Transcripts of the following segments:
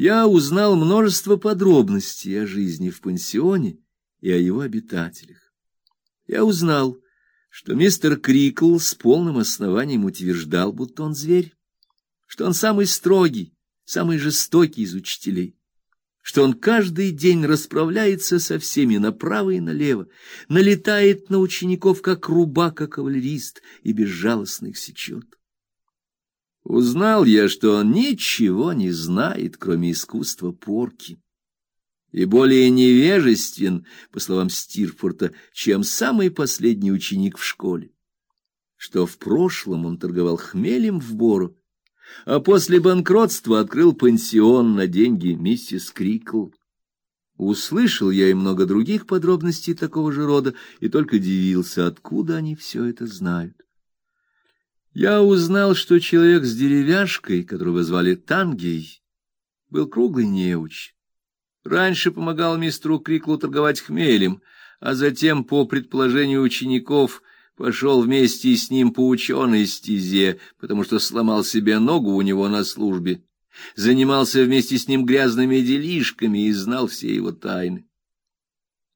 я узнал множество подробностей о жизни в пансионе и о его обитателях. Я узнал, что мистер Крикл с полным основанием утверждал, будто он зверь, что он самый строгий, самый жестокий из учителей, что он каждый день расправляется со всеми направо и налево, налетает на учеников, как рубака кавалерист, и безжалостно их сечет. Узнал я, что он ничего не знает, кроме искусства порки, и более невежествен, по словам Стирфорта, чем самый последний ученик в школе, что в прошлом он торговал хмелем в бору, а после банкротства открыл пансион на деньги миссис Крикл. Услышал я и много других подробностей такого же рода, и только дивился, откуда они все это знают. Я узнал, что человек с деревяшкой, которого звали Тангей, был круглый неуч. Раньше помогал мистеру Криклу торговать хмелем, а затем, по предположению учеников, пошел вместе с ним по ученой стезе, потому что сломал себе ногу у него на службе, занимался вместе с ним грязными делишками и знал все его тайны.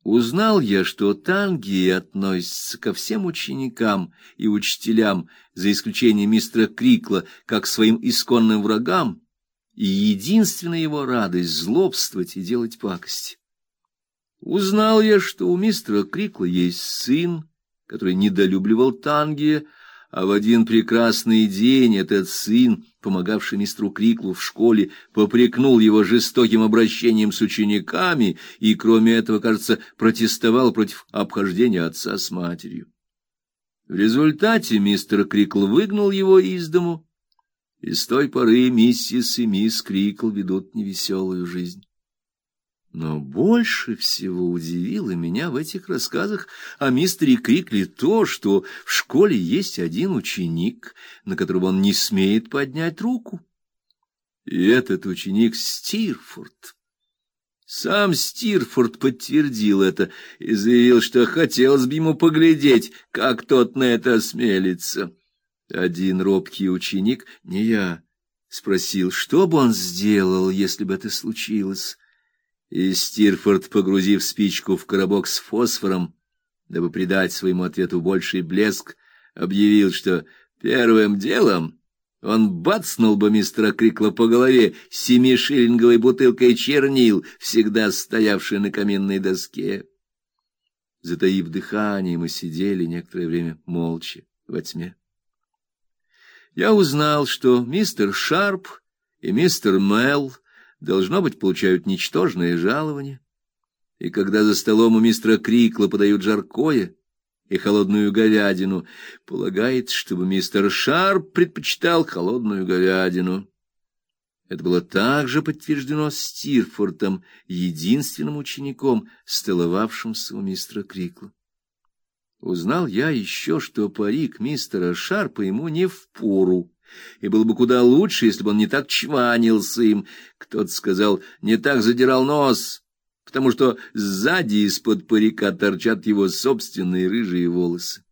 Узнал я, что танги относятся ко всем ученикам и учителям, за исключением мистера Крикла, как к своим исконным врагам, и единственная его радость — злобствовать и делать пакости. Узнал я, что у мистера Крикла есть сын, который недолюбливал Тангия, а в один прекрасный день этот сын, помогавший мистеру Криклу в школе, попрекнул его жестоким обращением с учениками и, кроме этого, кажется, протестовал против обхождения отца с матерью. В результате мистер Крикл выгнал его из дому, и с той поры миссис и мисс Крикл ведут невеселую жизнь. Но больше всего удивило меня в этих рассказах о мистере Крикли то, что в школе есть один ученик, на которого он не смеет поднять руку. И этот ученик Стирфорд. Сам Стирфорд подтвердил это и заявил, что хотелось бы ему поглядеть, как тот на это осмелится. Один робкий ученик, не я, спросил, что бы он сделал, если бы это случилось. И Стирфорд, погрузив спичку в коробок с фосфором, дабы придать своему ответу больший блеск, объявил, что первым делом он бацнул бы мистера Крикла по голове семишиллинговой бутылкой чернил, всегда стоявшей на каминной доске. Затаив дыхание, мы сидели некоторое время молча во тьме. Я узнал, что мистер Шарп и мистер Мелл должно быть, получают ничтожное жалование. И когда за столом у мистера Крикла подают жаркое и холодную говядину, полагается, чтобы мистер Шарп предпочитал холодную говядину. Это было также подтверждено Стирфортом, единственным учеником, столовавшимся у мистера Крикла. Узнал я еще, что парик мистера Шарпа ему не впору и было бы куда лучше, если бы он не так чванился им. Кто-то сказал, не так задирал нос, потому что сзади из-под парика торчат его собственные рыжие волосы.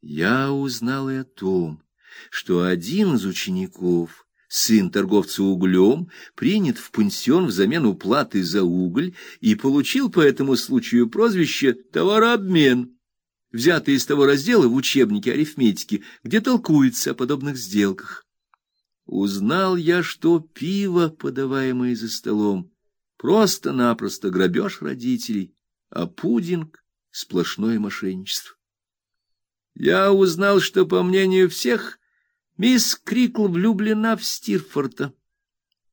Я узнал и о том, что один из учеников, сын торговца углем, принят в пансион взамен уплаты за уголь и получил по этому случаю прозвище «товарообмен» взятые из того раздела в учебнике арифметики, где толкуется о подобных сделках. Узнал я, что пиво, подаваемое за столом, просто-напросто грабеж родителей, а пудинг — сплошное мошенничество. Я узнал, что, по мнению всех, мисс Крикл влюблена в Стирфорта,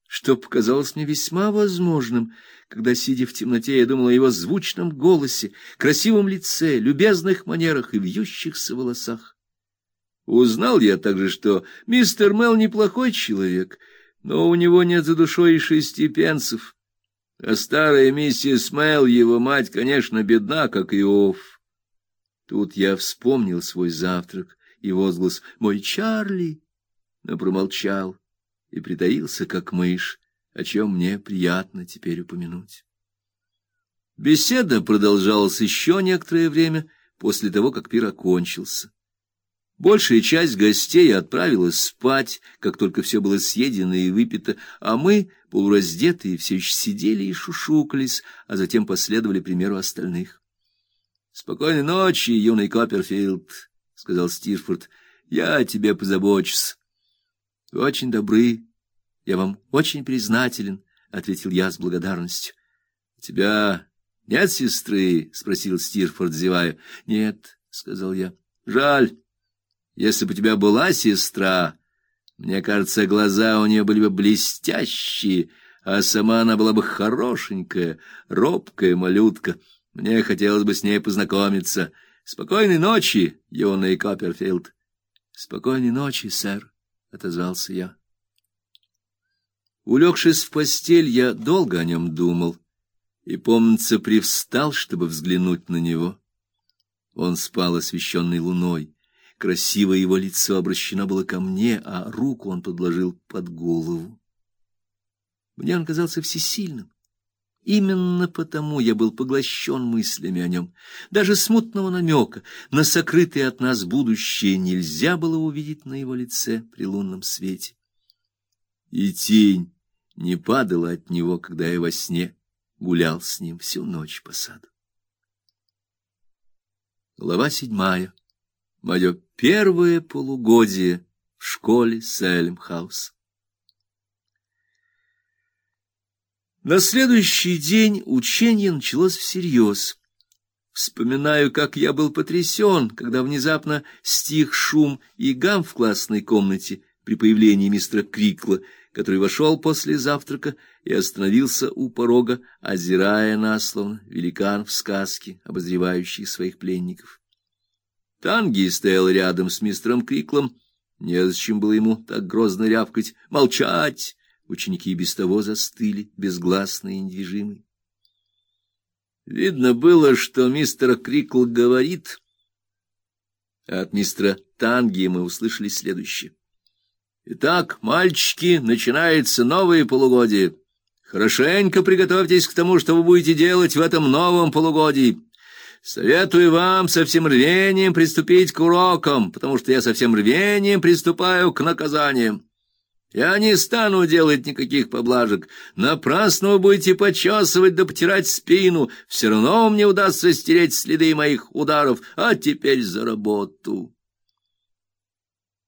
что показалось мне весьма возможным — когда, сидя в темноте, я думал о его звучном голосе, красивом лице, любезных манерах и вьющихся волосах. Узнал я также, что мистер Мел неплохой человек, но у него нет за душой и шести пенсов. А старая миссис Мел, его мать, конечно, бедна, как Иов. Тут я вспомнил свой завтрак и возглас «Мой Чарли!» но промолчал и притаился, как мышь, о чем мне приятно теперь упомянуть. Беседа продолжалась еще некоторое время после того, как пир окончился. Большая часть гостей отправилась спать, как только все было съедено и выпито, а мы, полураздетые, все еще сидели и шушукались, а затем последовали примеру остальных. — Спокойной ночи, юный Копперфилд, — сказал Стирфорд. — Я о тебе позабочусь. — Очень добры. Я вам очень признателен, — ответил я с благодарностью. — У тебя нет сестры? — спросил Стирфорд, зевая. — Нет, — сказал я. — Жаль. Если бы у тебя была сестра, мне кажется, глаза у нее были бы блестящие, а сама она была бы хорошенькая, робкая малютка. Мне хотелось бы с ней познакомиться. Спокойной ночи, юный Копперфилд. Спокойной ночи, сэр, отозвался я. Улегшись в постель, я долго о нем думал и, помнится, привстал, чтобы взглянуть на него. Он спал освещенный луной. Красивое его лицо обращено было ко мне, а руку он подложил под голову. Мне он казался всесильным. Именно потому я был поглощен мыслями о нем. Даже смутного намека на сокрытое от нас будущее нельзя было увидеть на его лице при лунном свете. И тень не падала от него, когда я во сне гулял с ним всю ночь по саду. Глава седьмая. Мое первое полугодие в школе Сэлемхаус. На следующий день учение началось всерьез. Вспоминаю, как я был потрясен, когда внезапно стих шум и гам в классной комнате при появлении мистера Крикла, который вошел после завтрака и остановился у порога, озирая нас, словно великан в сказке, обозревающий своих пленников. Танги стоял рядом с мистером Криклом. Незачем было ему так грозно рявкать. «Молчать!» Ученики без того застыли, безгласные и недвижимые. Видно было, что мистер Крикл говорит, а от мистера Танги мы услышали следующее. «Итак, мальчики, начинается новое полугодие. Хорошенько приготовьтесь к тому, что вы будете делать в этом новом полугодии. Советую вам со всем рвением приступить к урокам, потому что я со всем рвением приступаю к наказаниям. Я не стану делать никаких поблажек. Напрасно вы будете почесывать да потирать спину. Все равно мне удастся стереть следы моих ударов. А теперь за работу.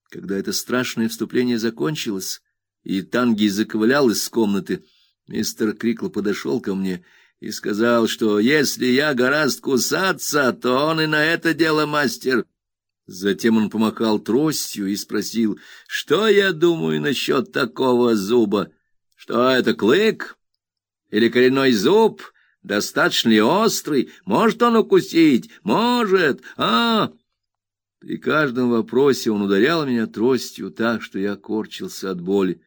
Когда это страшное вступление закончилось, и Танги заковылял из комнаты, мистер Крикл подошел ко мне и сказал, что если я гораздо кусаться, то он и на это дело мастер. Затем он помахал тростью и спросил, что я думаю насчет такого зуба. Что это, клык? Или коренной зуб? Достаточно ли острый? Может он укусить? Может? А! При каждом вопросе он ударял меня тростью так, что я корчился от боли.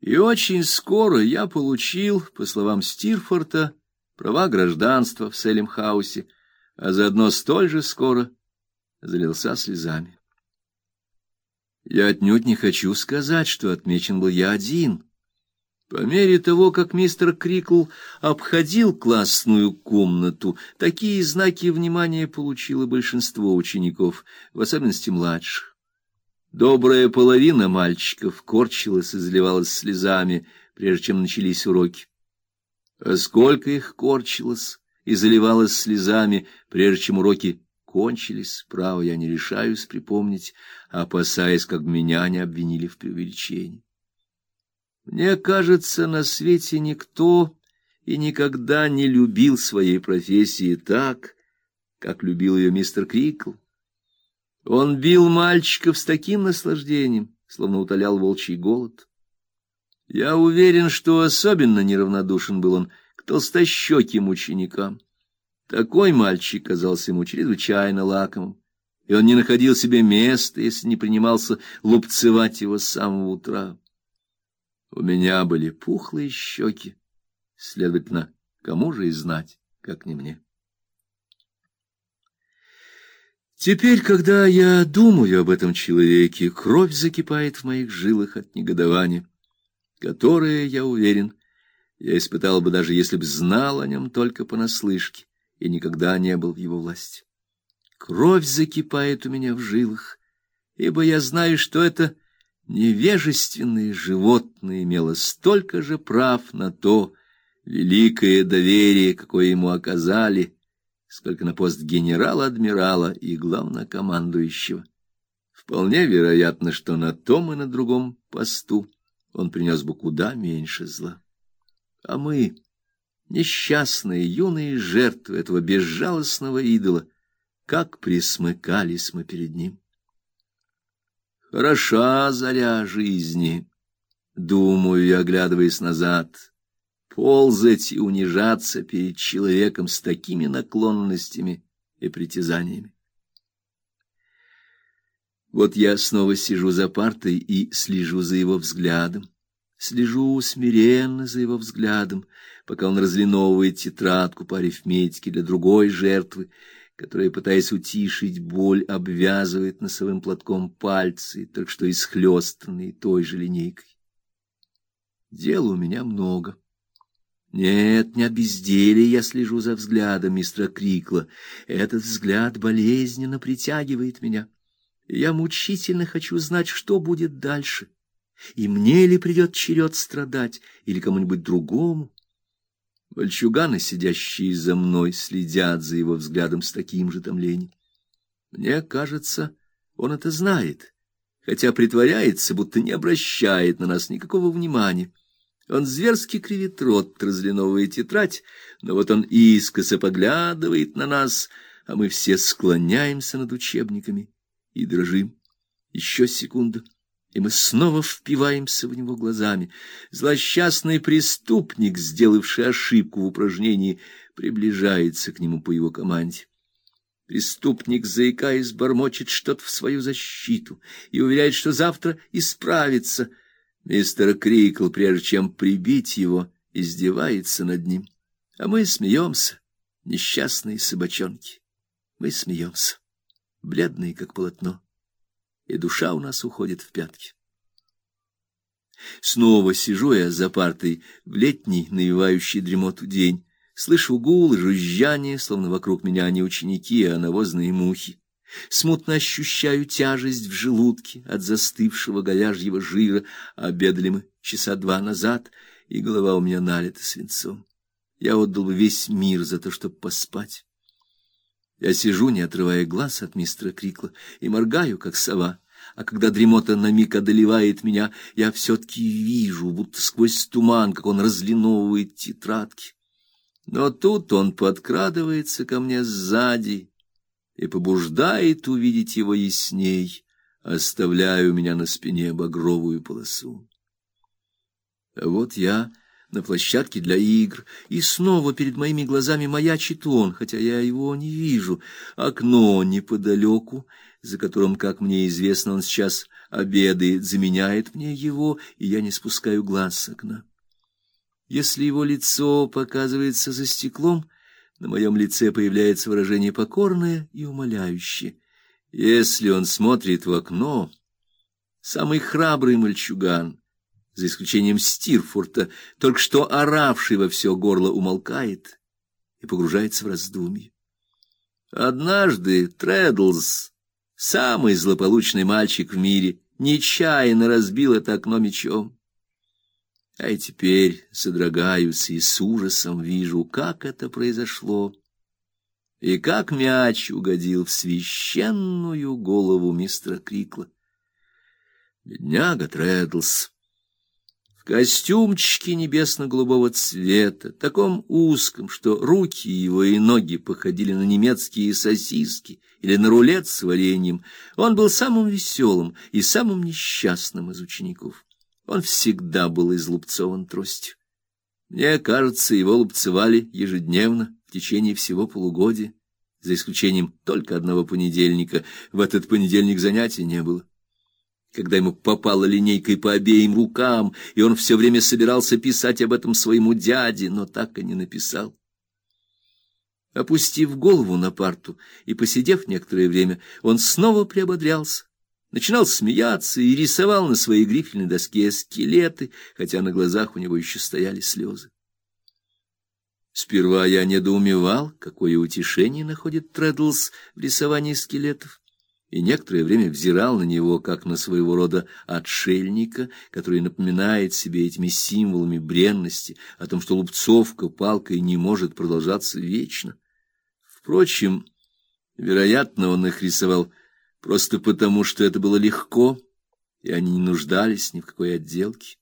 И очень скоро я получил, по словам Стирфорта, права гражданства в Селимхаусе, а заодно столь же скоро залился слезами. Я отнюдь не хочу сказать, что отмечен был я один. По мере того, как мистер Крикл обходил классную комнату, такие знаки внимания получило большинство учеников, в особенности младших. Добрая половина мальчиков корчилась и заливалась слезами, прежде чем начались уроки. А сколько их корчилось и заливалось слезами, прежде чем уроки кончились, право я не решаюсь припомнить, опасаясь, как меня не обвинили в преувеличении. Мне кажется, на свете никто и никогда не любил своей профессии так, как любил ее мистер Крикл. Он бил мальчиков с таким наслаждением, словно утолял волчий голод. Я уверен, что особенно неравнодушен был он к толстощеким ученикам. Такой мальчик казался ему чрезвычайно лакомым, и он не находил себе места, если не принимался лупцевать его с самого утра. У меня были пухлые щеки, следовательно, кому же и знать, как не мне. Теперь, когда я думаю об этом человеке, кровь закипает в моих жилах от негодования которое, я уверен, я испытал бы даже если бы знал о нем только понаслышке и никогда не был в его власти. Кровь закипает у меня в жилах, ибо я знаю, что это невежественное животное имело столько же прав на то великое доверие, какое ему оказали, сколько на пост генерала-адмирала и главнокомандующего. Вполне вероятно, что на том и на другом посту он принес бы куда меньше зла. А мы, несчастные юные жертвы этого безжалостного идола, как присмыкались мы перед ним. Хороша заря жизни, думаю, оглядываясь назад, ползать и унижаться перед человеком с такими наклонностями и притязаниями. Вот я снова сижу за партой и слежу за его взглядом. Слежу смиренно за его взглядом, пока он разлиновывает тетрадку по арифметике для другой жертвы, которая, пытаясь утишить боль, обвязывает носовым платком пальцы, так что исхлёстанные той же линейкой. Дела у меня много. Нет, не от безделия я слежу за взглядом мистера Крикла. Этот взгляд болезненно притягивает меня. Я мучительно хочу знать, что будет дальше. И мне ли придет черед страдать, или кому-нибудь другому? Мальчуганы, сидящие за мной, следят за его взглядом с таким же томлением. Мне кажется, он это знает, хотя притворяется, будто не обращает на нас никакого внимания. Он зверски кривит рот, разлиновывая тетрадь, но вот он искоса поглядывает на нас, а мы все склоняемся над учебниками и дрожим. Еще секунда, и мы снова впиваемся в него глазами. Злосчастный преступник, сделавший ошибку в упражнении, приближается к нему по его команде. Преступник, заикаясь, бормочет что-то в свою защиту и уверяет, что завтра исправится. Мистер Крикл, прежде чем прибить его, издевается над ним. А мы смеемся, несчастные собачонки. Мы смеемся бледные, как полотно, и душа у нас уходит в пятки. Снова сижу я за партой в летний, навевающий дремоту день, слышу гул и жужжание, словно вокруг меня не ученики, а навозные мухи. Смутно ощущаю тяжесть в желудке от застывшего говяжьего жира, обедали мы часа два назад, и голова у меня налита свинцом. Я отдал бы весь мир за то, чтобы поспать. Я сижу, не отрывая глаз от мистера Крикла, и моргаю, как сова. А когда дремота на миг одолевает меня, я все-таки вижу, будто сквозь туман, как он разлиновывает тетрадки. Но тут он подкрадывается ко мне сзади и побуждает увидеть его ясней, оставляя у меня на спине багровую полосу. А вот я на площадке для игр, и снова перед моими глазами маячит он, хотя я его не вижу. Окно неподалеку, за которым, как мне известно, он сейчас обедает, заменяет мне его, и я не спускаю глаз с окна. Если его лицо показывается за стеклом, на моем лице появляется выражение покорное и умоляющее. Если он смотрит в окно, самый храбрый мальчуган — за исключением Стирфурта, только что оравший во все горло, умолкает и погружается в раздумье. Однажды Тредлс, самый злополучный мальчик в мире, нечаянно разбил это окно мечом. А и теперь содрогаюсь и с ужасом вижу, как это произошло, и как мяч угодил в священную голову мистера Крикла. Бедняга Тредлс! Костюмчике небесно-голубого цвета, таком узком, что руки его и ноги походили на немецкие сосиски или на рулет с вареньем, он был самым веселым и самым несчастным из учеников. Он всегда был излупцован тростью. Мне кажется, его лупцевали ежедневно в течение всего полугодия, за исключением только одного понедельника. В этот понедельник занятий не было когда ему попала линейкой по обеим рукам, и он все время собирался писать об этом своему дяде, но так и не написал. Опустив голову на парту и посидев некоторое время, он снова приободрялся, начинал смеяться и рисовал на своей грифельной доске скелеты, хотя на глазах у него еще стояли слезы. Сперва я недоумевал, какое утешение находит Тредлс в рисовании скелетов и некоторое время взирал на него, как на своего рода отшельника, который напоминает себе этими символами бренности о том, что лупцовка палкой не может продолжаться вечно. Впрочем, вероятно, он их рисовал просто потому, что это было легко, и они не нуждались ни в какой отделке.